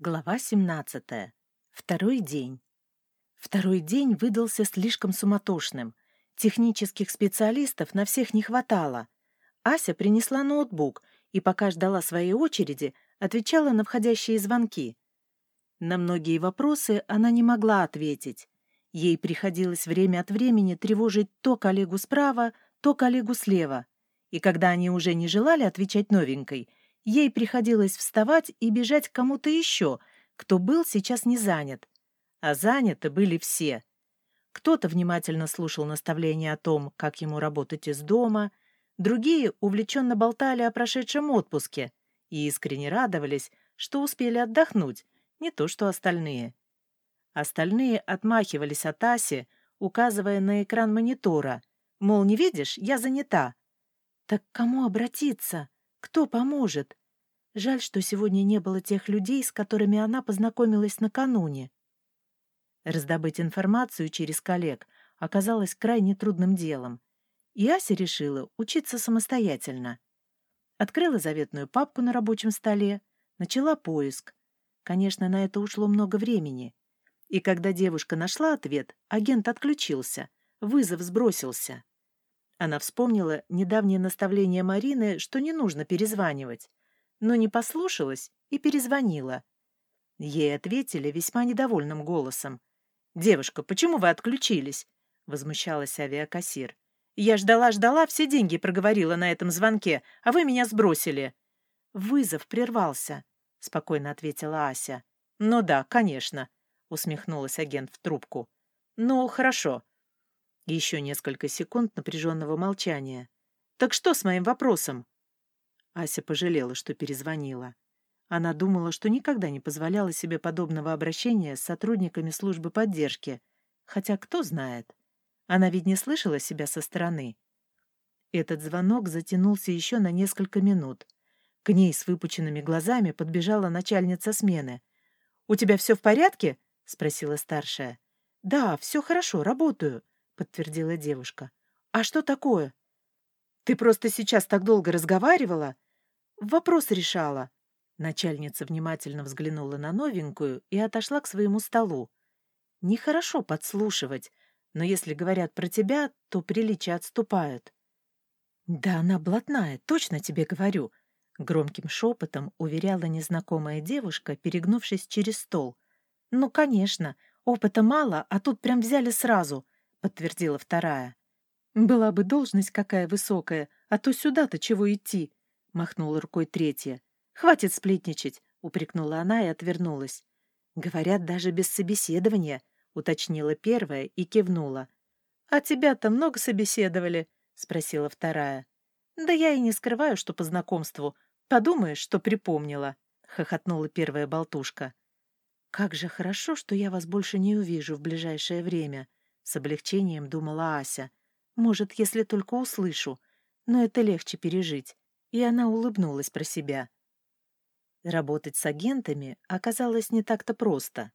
Глава 17. Второй день. Второй день выдался слишком суматошным. Технических специалистов на всех не хватало. Ася принесла ноутбук и, пока ждала своей очереди, отвечала на входящие звонки. На многие вопросы она не могла ответить. Ей приходилось время от времени тревожить то коллегу справа, то коллегу слева. И когда они уже не желали отвечать новенькой — Ей приходилось вставать и бежать к кому-то еще, кто был сейчас не занят. А заняты были все. Кто-то внимательно слушал наставления о том, как ему работать из дома, другие увлеченно болтали о прошедшем отпуске и искренне радовались, что успели отдохнуть, не то что остальные. Остальные отмахивались от Аси, указывая на экран монитора, мол, не видишь, я занята. Так к кому обратиться? Кто поможет? Жаль, что сегодня не было тех людей, с которыми она познакомилась накануне. Раздобыть информацию через коллег оказалось крайне трудным делом, и Ася решила учиться самостоятельно. Открыла заветную папку на рабочем столе, начала поиск. Конечно, на это ушло много времени. И когда девушка нашла ответ, агент отключился, вызов сбросился. Она вспомнила недавнее наставление Марины, что не нужно перезванивать, но не послушалась и перезвонила. Ей ответили весьма недовольным голосом. «Девушка, почему вы отключились?» — возмущалась авиакассир. «Я ждала-ждала, все деньги проговорила на этом звонке, а вы меня сбросили». «Вызов прервался», — спокойно ответила Ася. «Ну да, конечно», — усмехнулась агент в трубку. «Ну, хорошо. Еще несколько секунд напряженного молчания. «Так что с моим вопросом?» Ася пожалела, что перезвонила. Она думала, что никогда не позволяла себе подобного обращения с сотрудниками службы поддержки. Хотя кто знает. Она ведь не слышала себя со стороны. Этот звонок затянулся еще на несколько минут. К ней с выпученными глазами подбежала начальница смены. «У тебя все в порядке?» — спросила старшая. «Да, все хорошо, работаю», — подтвердила девушка. «А что такое?» «Ты просто сейчас так долго разговаривала?» «Вопрос решала». Начальница внимательно взглянула на новенькую и отошла к своему столу. «Нехорошо подслушивать, но если говорят про тебя, то приличия отступают». «Да она блатная, точно тебе говорю», — громким шепотом уверяла незнакомая девушка, перегнувшись через стол. «Ну, конечно, опыта мало, а тут прям взяли сразу подтвердила вторая. «Была бы должность какая высокая, а то сюда-то чего идти?» — махнула рукой третья. «Хватит сплетничать!» — упрекнула она и отвернулась. «Говорят, даже без собеседования», — уточнила первая и кивнула. «А тебя-то много собеседовали?» — спросила вторая. «Да я и не скрываю, что по знакомству. Подумаешь, что припомнила», — хохотнула первая болтушка. «Как же хорошо, что я вас больше не увижу в ближайшее время», с облегчением думала Ася. Может, если только услышу. Но это легче пережить. И она улыбнулась про себя. Работать с агентами оказалось не так-то просто.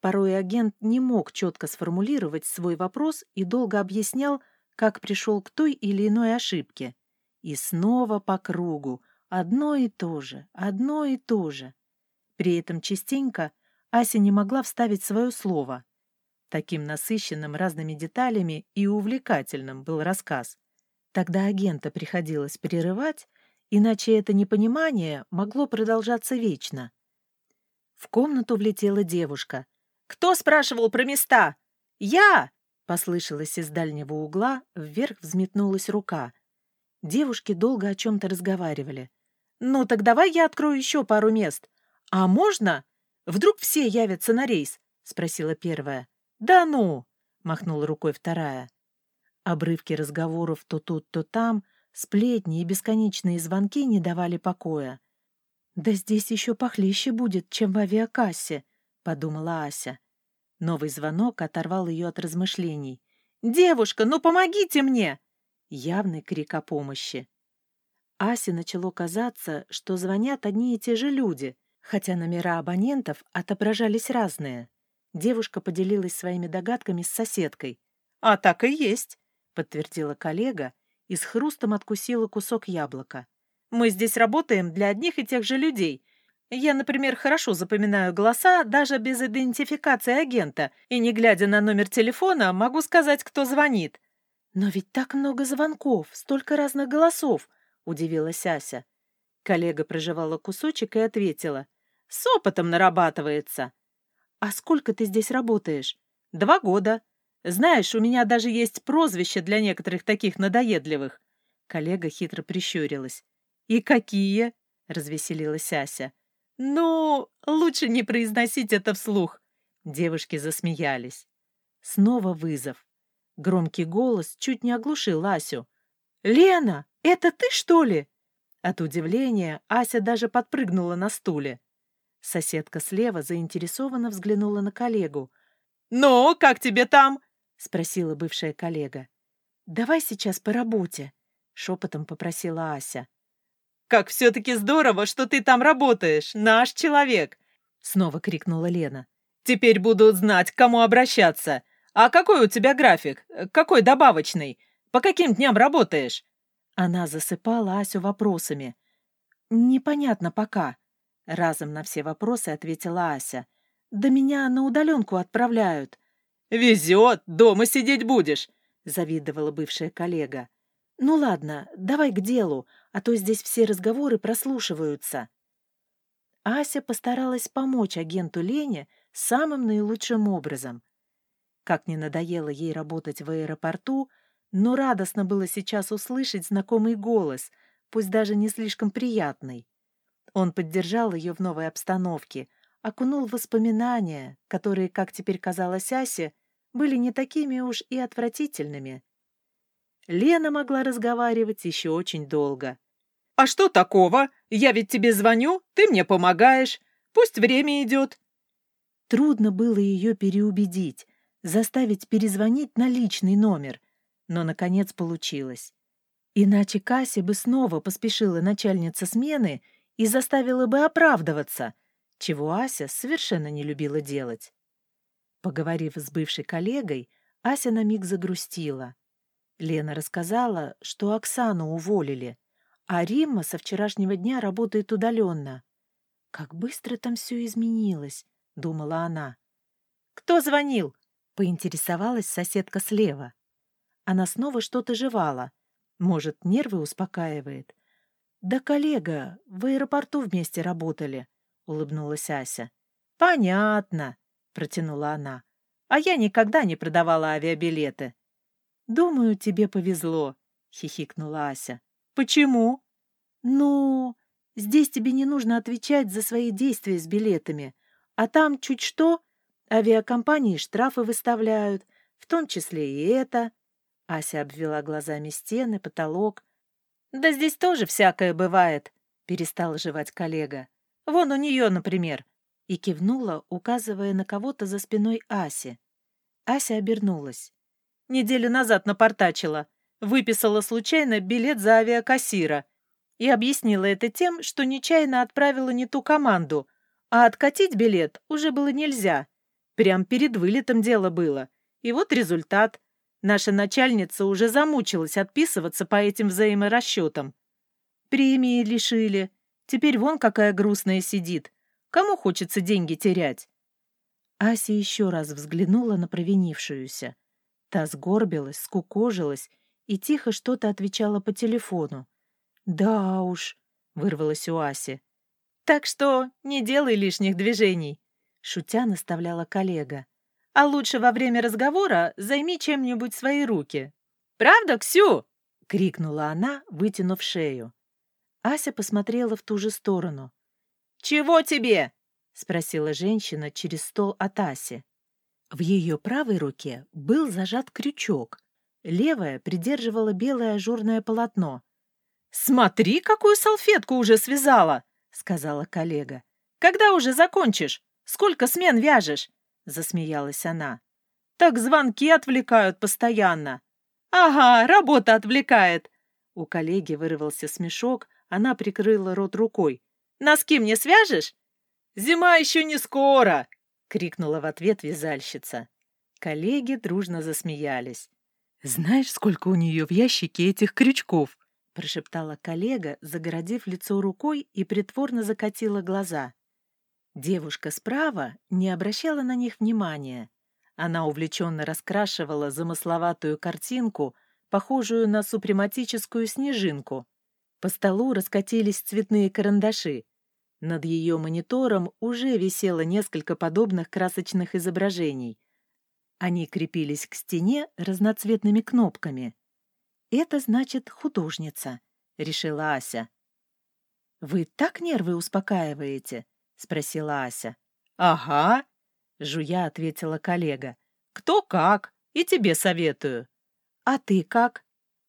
Порой агент не мог четко сформулировать свой вопрос и долго объяснял, как пришел к той или иной ошибке. И снова по кругу, одно и то же, одно и то же. При этом частенько Ася не могла вставить свое слово. Таким насыщенным разными деталями и увлекательным был рассказ. Тогда агента приходилось прерывать, иначе это непонимание могло продолжаться вечно. В комнату влетела девушка. «Кто спрашивал про места?» «Я!» — послышалось из дальнего угла, вверх взметнулась рука. Девушки долго о чем-то разговаривали. «Ну, так давай я открою еще пару мест. А можно? Вдруг все явятся на рейс?» — спросила первая. «Да ну!» — махнула рукой вторая. Обрывки разговоров то тут, то там, сплетни и бесконечные звонки не давали покоя. «Да здесь еще похлеще будет, чем в авиакассе», — подумала Ася. Новый звонок оторвал ее от размышлений. «Девушка, ну помогите мне!» Явный крик о помощи. Асе начало казаться, что звонят одни и те же люди, хотя номера абонентов отображались разные. Девушка поделилась своими догадками с соседкой. «А так и есть», — подтвердила коллега и с хрустом откусила кусок яблока. «Мы здесь работаем для одних и тех же людей. Я, например, хорошо запоминаю голоса даже без идентификации агента, и, не глядя на номер телефона, могу сказать, кто звонит. Но ведь так много звонков, столько разных голосов, удивилась Ася. Коллега прожевала кусочек и ответила. С опытом нарабатывается. А сколько ты здесь работаешь? Два года. Знаешь, у меня даже есть прозвище для некоторых таких надоедливых. Коллега хитро прищурилась. И какие? Развеселилась Ася. «Ну, лучше не произносить это вслух!» Девушки засмеялись. Снова вызов. Громкий голос чуть не оглушил Асю. «Лена, это ты, что ли?» От удивления Ася даже подпрыгнула на стуле. Соседка слева заинтересованно взглянула на коллегу. «Ну, как тебе там?» — спросила бывшая коллега. «Давай сейчас по работе», — шепотом попросила Ася. «Как все-таки здорово, что ты там работаешь, наш человек!» Снова крикнула Лена. «Теперь буду знать, к кому обращаться. А какой у тебя график? Какой добавочный? По каким дням работаешь?» Она засыпала Асю вопросами. «Непонятно пока», — разом на все вопросы ответила Ася. «Да меня на удаленку отправляют». «Везет, дома сидеть будешь», — завидовала бывшая коллега. «Ну ладно, давай к делу, а то здесь все разговоры прослушиваются». Ася постаралась помочь агенту Лене самым наилучшим образом. Как не надоело ей работать в аэропорту, но радостно было сейчас услышать знакомый голос, пусть даже не слишком приятный. Он поддержал ее в новой обстановке, окунул в воспоминания, которые, как теперь казалось Асе, были не такими уж и отвратительными. Лена могла разговаривать еще очень долго. «А что такого? Я ведь тебе звоню, ты мне помогаешь. Пусть время идет». Трудно было ее переубедить, заставить перезвонить на личный номер, но, наконец, получилось. Иначе Кассе бы снова поспешила начальница смены и заставила бы оправдываться, чего Ася совершенно не любила делать. Поговорив с бывшей коллегой, Ася на миг загрустила. Лена рассказала, что Оксану уволили, а Римма со вчерашнего дня работает удаленно. «Как быстро там все изменилось», — думала она. «Кто звонил?» — поинтересовалась соседка слева. Она снова что-то жевала. Может, нервы успокаивает. «Да коллега, в аэропорту вместе работали», — улыбнулась Ася. «Понятно», — протянула она. «А я никогда не продавала авиабилеты. «Думаю, тебе повезло», — хихикнула Ася. «Почему?» «Ну, здесь тебе не нужно отвечать за свои действия с билетами, а там чуть что, авиакомпании штрафы выставляют, в том числе и это». Ася обвела глазами стены, потолок. «Да здесь тоже всякое бывает», — перестал жевать коллега. «Вон у нее, например», — и кивнула, указывая на кого-то за спиной Аси. Ася обернулась. Неделю назад напортачила. Выписала случайно билет за авиакассира. И объяснила это тем, что нечаянно отправила не ту команду. А откатить билет уже было нельзя. Прям перед вылетом дело было. И вот результат. Наша начальница уже замучилась отписываться по этим взаиморасчетам. Премии лишили. Теперь вон какая грустная сидит. Кому хочется деньги терять? Ася еще раз взглянула на провинившуюся. Та сгорбилась, скукожилась и тихо что-то отвечала по телефону. «Да уж», — вырвалась у Аси. «Так что не делай лишних движений», — шутя наставляла коллега. «А лучше во время разговора займи чем-нибудь свои руки». «Правда, Ксю?» — крикнула она, вытянув шею. Ася посмотрела в ту же сторону. «Чего тебе?» — спросила женщина через стол от Аси. В ее правой руке был зажат крючок, левая придерживала белое ажурное полотно. «Смотри, какую салфетку уже связала!» — сказала коллега. «Когда уже закончишь? Сколько смен вяжешь?» — засмеялась она. «Так звонки отвлекают постоянно». «Ага, работа отвлекает!» У коллеги вырвался смешок, она прикрыла рот рукой. «Носки мне свяжешь?» «Зима еще не скоро!» — крикнула в ответ вязальщица. Коллеги дружно засмеялись. «Знаешь, сколько у нее в ящике этих крючков?» — прошептала коллега, загородив лицо рукой и притворно закатила глаза. Девушка справа не обращала на них внимания. Она увлеченно раскрашивала замысловатую картинку, похожую на супрематическую снежинку. По столу раскатились цветные карандаши. Над ее монитором уже висело несколько подобных красочных изображений. Они крепились к стене разноцветными кнопками. «Это значит художница», — решила Ася. «Вы так нервы успокаиваете?» — спросила Ася. «Ага», — жуя ответила коллега. «Кто как, и тебе советую». «А ты как?»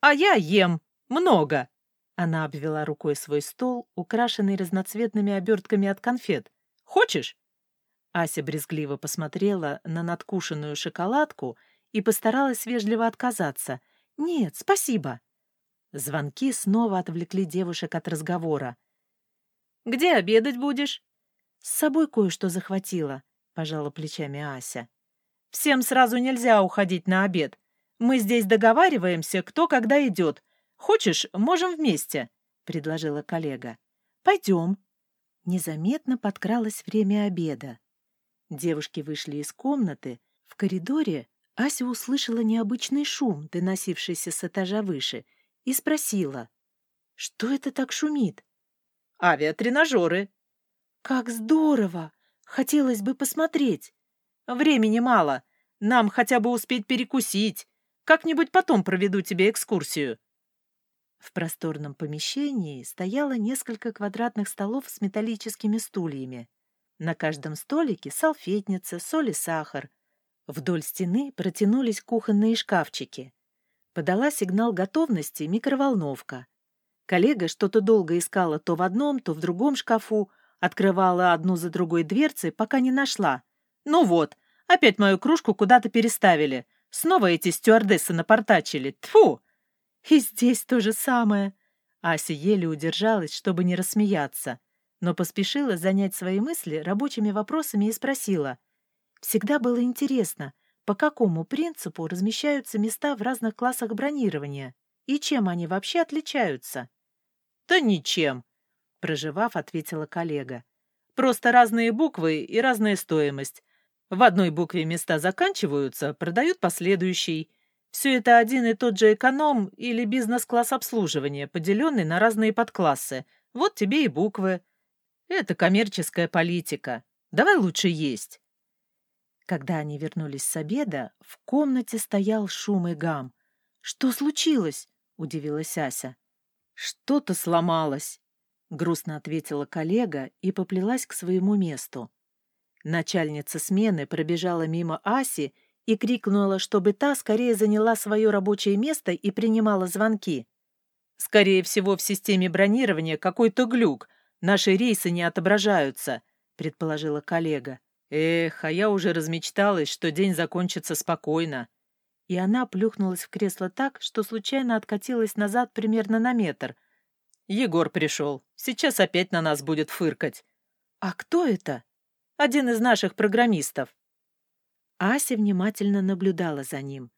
«А я ем. Много». Она обвела рукой свой стол, украшенный разноцветными обертками от конфет. «Хочешь?» Ася брезгливо посмотрела на надкушенную шоколадку и постаралась вежливо отказаться. «Нет, спасибо». Звонки снова отвлекли девушек от разговора. «Где обедать будешь?» «С собой кое-что захватила», — пожала плечами Ася. «Всем сразу нельзя уходить на обед. Мы здесь договариваемся, кто когда идет. Хочешь, можем вместе», — предложила коллега. «Пойдем». Незаметно подкралось время обеда. Девушки вышли из комнаты. В коридоре Ася услышала необычный шум, доносившийся с этажа выше, и спросила, что это так шумит? «Авиатренажеры». «Как здорово! Хотелось бы посмотреть». «Времени мало. Нам хотя бы успеть перекусить. Как-нибудь потом проведу тебе экскурсию». В просторном помещении стояло несколько квадратных столов с металлическими стульями. На каждом столике салфетница, соль и сахар. Вдоль стены протянулись кухонные шкафчики. Подала сигнал готовности микроволновка. Коллега что-то долго искала то в одном, то в другом шкафу, открывала одну за другой дверцы, пока не нашла. «Ну вот, опять мою кружку куда-то переставили. Снова эти стюардессы напортачили. Тфу! И здесь то же самое. Ася еле удержалась, чтобы не рассмеяться но поспешила занять свои мысли рабочими вопросами и спросила. Всегда было интересно, по какому принципу размещаются места в разных классах бронирования и чем они вообще отличаются? Да ничем, проживав, ответила коллега. Просто разные буквы и разная стоимость. В одной букве места заканчиваются, продают последующий. Все это один и тот же эконом или бизнес-класс обслуживания, поделенный на разные подклассы. Вот тебе и буквы. Это коммерческая политика. Давай лучше есть. Когда они вернулись с обеда, в комнате стоял шум и гам. «Что случилось?» — удивилась Ася. «Что-то сломалось», — грустно ответила коллега и поплелась к своему месту. Начальница смены пробежала мимо Аси и крикнула, чтобы та скорее заняла свое рабочее место и принимала звонки. «Скорее всего, в системе бронирования какой-то глюк», Наши рейсы не отображаются», — предположила коллега. «Эх, а я уже размечталась, что день закончится спокойно». И она плюхнулась в кресло так, что случайно откатилась назад примерно на метр. «Егор пришел. Сейчас опять на нас будет фыркать». «А кто это?» «Один из наших программистов». Ася внимательно наблюдала за ним.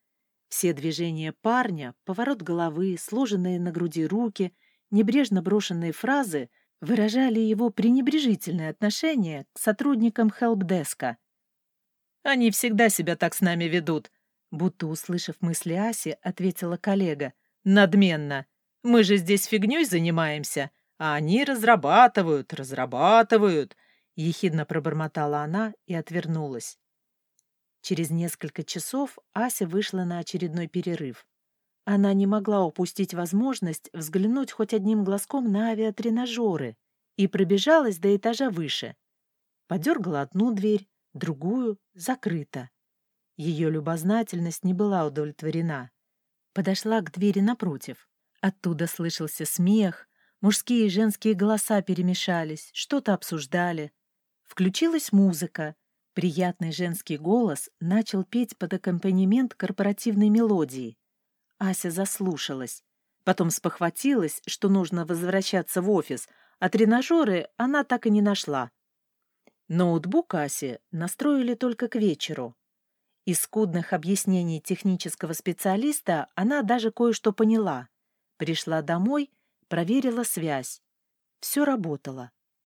Все движения парня, поворот головы, сложенные на груди руки, небрежно брошенные фразы — выражали его пренебрежительное отношение к сотрудникам хелпдеска. «Они всегда себя так с нами ведут», будто услышав мысли Аси, ответила коллега. «Надменно. Мы же здесь фигней занимаемся, а они разрабатывают, разрабатывают», ехидно пробормотала она и отвернулась. Через несколько часов Ася вышла на очередной перерыв. Она не могла упустить возможность взглянуть хоть одним глазком на авиатренажеры и пробежалась до этажа выше. Подергала одну дверь, другую — закрыта. Ее любознательность не была удовлетворена. Подошла к двери напротив. Оттуда слышался смех, мужские и женские голоса перемешались, что-то обсуждали. Включилась музыка. Приятный женский голос начал петь под аккомпанемент корпоративной мелодии. Ася заслушалась. Потом спохватилась, что нужно возвращаться в офис, а тренажеры она так и не нашла. Ноутбук Аси настроили только к вечеру. Из скудных объяснений технического специалиста она даже кое-что поняла. Пришла домой, проверила связь. Все работало.